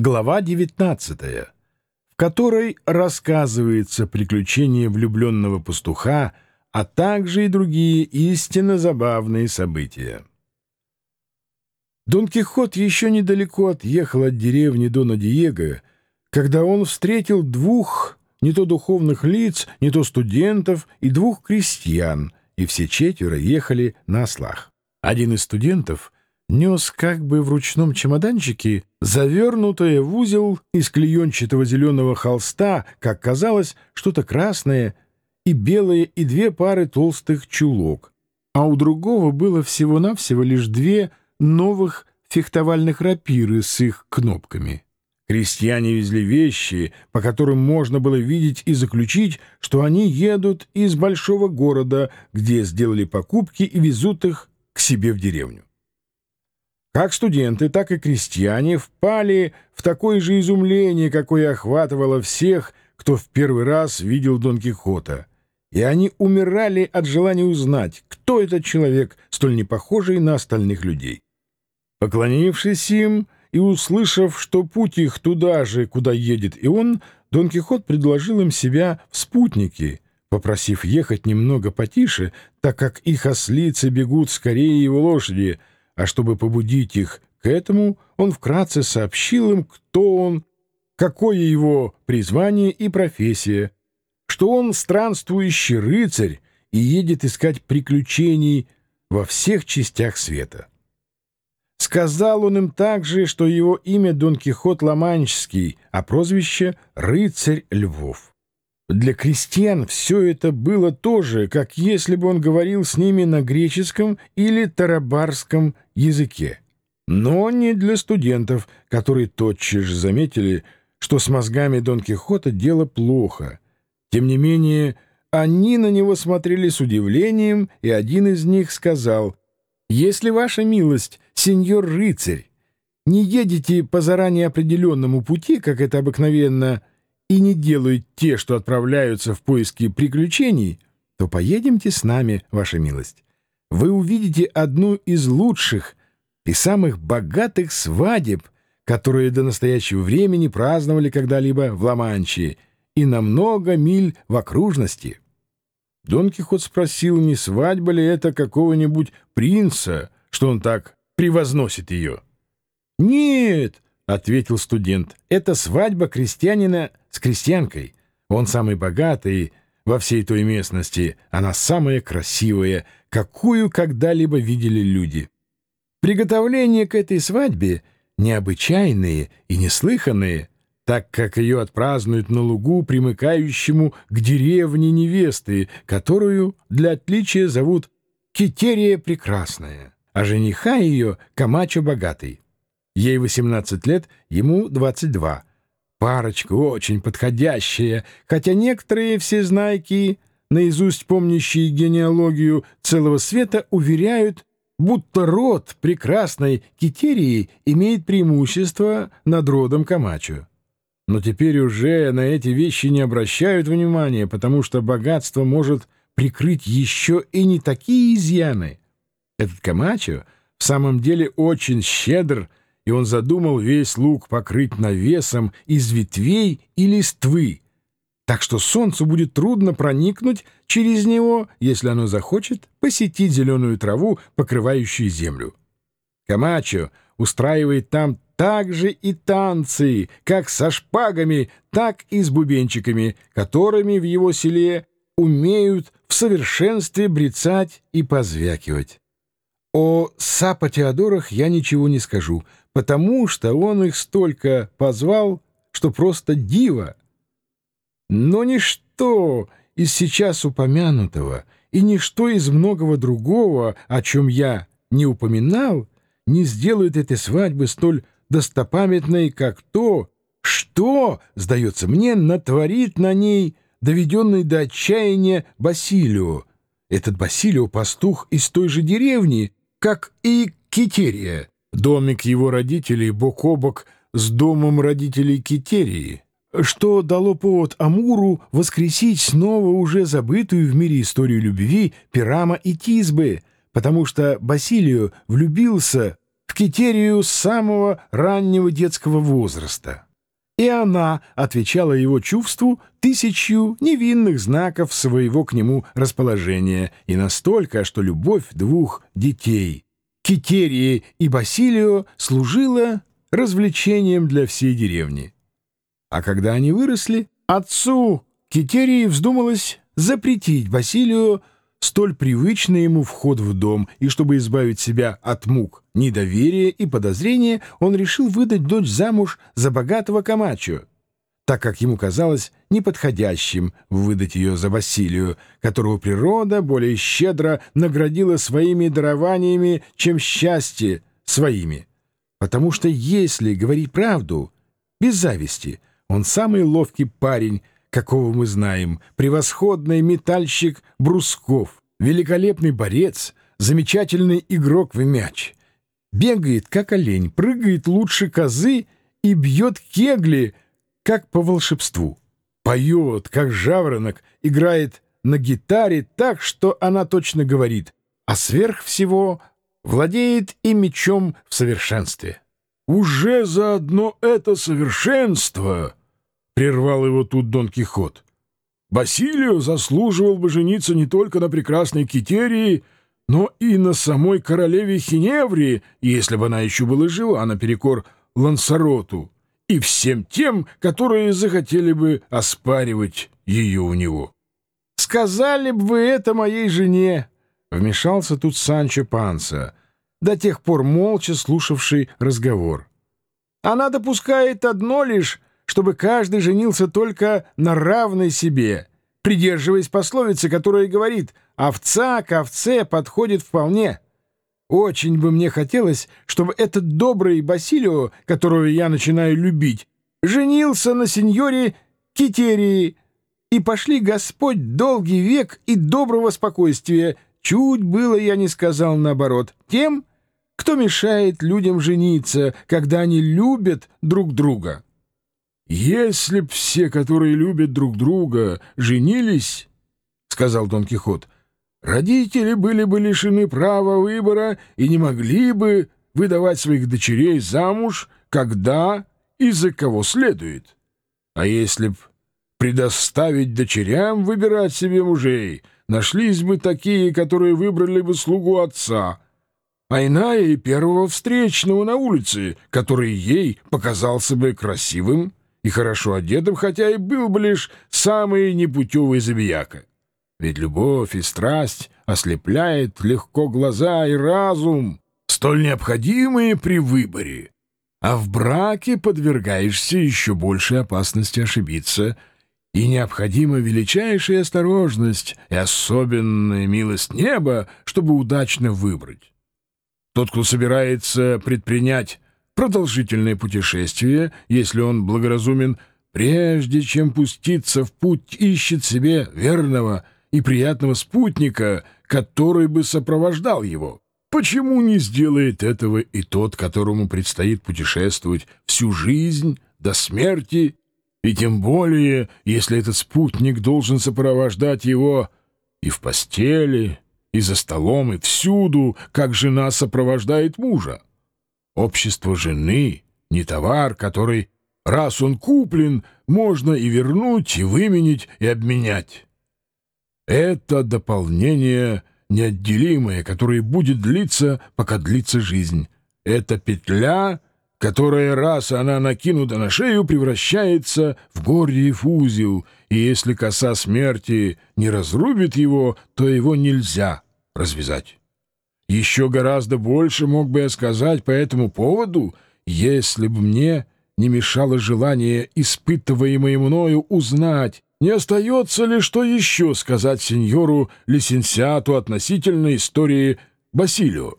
Глава 19, в которой рассказывается приключение влюбленного пастуха, а также и другие истинно забавные события. Дон Кихот еще недалеко отъехал от деревни Дона Диего, когда он встретил двух не то духовных лиц, не то студентов и двух крестьян, и все четверо ехали на ослах. Один из студентов — нес как бы в ручном чемоданчике завернутое в узел из клеенчатого зеленого холста, как казалось, что-то красное и белое и две пары толстых чулок, а у другого было всего-навсего лишь две новых фехтовальных рапиры с их кнопками. Крестьяне везли вещи, по которым можно было видеть и заключить, что они едут из большого города, где сделали покупки и везут их к себе в деревню. Как студенты, так и крестьяне впали в такое же изумление, какое охватывало всех, кто в первый раз видел Дон Кихота. И они умирали от желания узнать, кто этот человек, столь не похожий на остальных людей. Поклонившись им и услышав, что путь их туда же, куда едет и он, Дон Кихот предложил им себя в спутники, попросив ехать немного потише, так как их ослицы бегут скорее его лошади — а чтобы побудить их к этому, он вкратце сообщил им, кто он, какое его призвание и профессия, что он странствующий рыцарь и едет искать приключений во всех частях света. Сказал он им также, что его имя Дон Кихот Ламанческий, а прозвище — Рыцарь Львов. Для крестьян все это было тоже, как если бы он говорил с ними на греческом или тарабарском языке. Но не для студентов, которые тотчас же заметили, что с мозгами Дон Кихота дело плохо. Тем не менее, они на него смотрели с удивлением, и один из них сказал, «Если ваша милость, сеньор рыцарь, не едете по заранее определенному пути, как это обыкновенно, — и не делают те, что отправляются в поиски приключений, то поедемте с нами, ваша милость. Вы увидите одну из лучших и самых богатых свадеб, которые до настоящего времени праздновали когда-либо в Ла-Манче и на много миль в окружности. Дон Кихот спросил, не свадьба ли это какого-нибудь принца, что он так превозносит ее. «Нет!» — ответил студент. «Это свадьба крестьянина с крестьянкой. Он самый богатый во всей той местности, она самая красивая, какую когда-либо видели люди. Приготовления к этой свадьбе необычайные и неслыханные, так как ее отпразднуют на лугу, примыкающему к деревне невесты, которую для отличия зовут Китерия Прекрасная, а жениха ее Камачо Богатый. Ей 18 лет, ему 22 Парочка очень подходящая, хотя некоторые всезнайки, наизусть помнящие генеалогию целого света, уверяют, будто род прекрасной Китерии имеет преимущество над родом Камачо. Но теперь уже на эти вещи не обращают внимания, потому что богатство может прикрыть еще и не такие изъяны. Этот Камачо в самом деле очень щедр и он задумал весь луг покрыть навесом из ветвей и листвы, так что солнцу будет трудно проникнуть через него, если оно захочет посетить зеленую траву, покрывающую землю. Камачо устраивает там также и танцы, как со шпагами, так и с бубенчиками, которыми в его селе умеют в совершенстве брецать и позвякивать. О Сапа Теодорах я ничего не скажу, потому что он их столько позвал, что просто диво. Но ничто из сейчас упомянутого и ничто из многого другого, о чем я не упоминал, не сделает этой свадьбы столь достопамятной, как то, что, сдается мне, натворит на ней доведенный до отчаяния Басилио. Этот Басилио — пастух из той же деревни, как и Китерия. Домик его родителей бок о бок с домом родителей Китерии, что дало повод Амуру воскресить снова уже забытую в мире историю любви Пирама и Тизбы, потому что Басилию влюбился в Китерию с самого раннего детского возраста. И она отвечала его чувству тысячью невинных знаков своего к нему расположения, и настолько, что любовь двух детей, Китерии и Басилио, служила развлечением для всей деревни. А когда они выросли, отцу Китерии вздумалось запретить Басилию столь привычный ему вход в дом, и чтобы избавить себя от мук, недоверия и подозрения, он решил выдать дочь замуж за богатого Камачо, так как ему казалось неподходящим выдать ее за Василию, которого природа более щедро наградила своими дарованиями, чем счастье своими. Потому что если говорить правду, без зависти, он самый ловкий парень, какого мы знаем, превосходный метальщик брусков, великолепный борец, замечательный игрок в мяч. Бегает, как олень, прыгает лучше козы и бьет кегли, как по волшебству. Поет, как жаворонок, играет на гитаре так, что она точно говорит, а сверх всего владеет и мечом в совершенстве. «Уже заодно это совершенство!» Прервал его тут Дон Кихот. Басилио заслуживал бы жениться не только на прекрасной Китерии, но и на самой королеве Хиневрии, если бы она еще была жива, наперекор Лансароту, и всем тем, которые захотели бы оспаривать ее у него. «Сказали бы вы это моей жене!» — вмешался тут Санчо Панса, до тех пор молча слушавший разговор. «Она допускает одно лишь чтобы каждый женился только на равной себе, придерживаясь пословицы, которая говорит «овца к овце подходит вполне». Очень бы мне хотелось, чтобы этот добрый Басилио, которого я начинаю любить, женился на сеньоре Китерии, и пошли Господь долгий век и доброго спокойствия. Чуть было я не сказал наоборот. Тем, кто мешает людям жениться, когда они любят друг друга». «Если б все, которые любят друг друга, женились, — сказал Дон Кихот, — родители были бы лишены права выбора и не могли бы выдавать своих дочерей замуж, когда и за кого следует. А если б предоставить дочерям выбирать себе мужей, нашлись бы такие, которые выбрали бы слугу отца, а иная и первого встречного на улице, который ей показался бы красивым, и хорошо одетым, хотя и был бы лишь самый непутевый забияка. Ведь любовь и страсть ослепляет легко глаза и разум, столь необходимые при выборе. А в браке подвергаешься еще большей опасности ошибиться, и необходима величайшая осторожность и особенная милость неба, чтобы удачно выбрать. Тот, кто собирается предпринять продолжительное путешествие, если он благоразумен, прежде чем пуститься в путь, ищет себе верного и приятного спутника, который бы сопровождал его. Почему не сделает этого и тот, которому предстоит путешествовать всю жизнь до смерти, и тем более, если этот спутник должен сопровождать его и в постели, и за столом, и всюду, как жена сопровождает мужа? Общество жены — не товар, который, раз он куплен, можно и вернуть, и выменить, и обменять. Это дополнение неотделимое, которое будет длиться, пока длится жизнь. Это петля, которая, раз она накинута на шею, превращается в гордиев узел, и если коса смерти не разрубит его, то его нельзя развязать. Еще гораздо больше мог бы я сказать по этому поводу, если бы мне не мешало желание, испытываемое мною, узнать, не остается ли что еще сказать сеньору Лисенсиату относительно истории Басилио.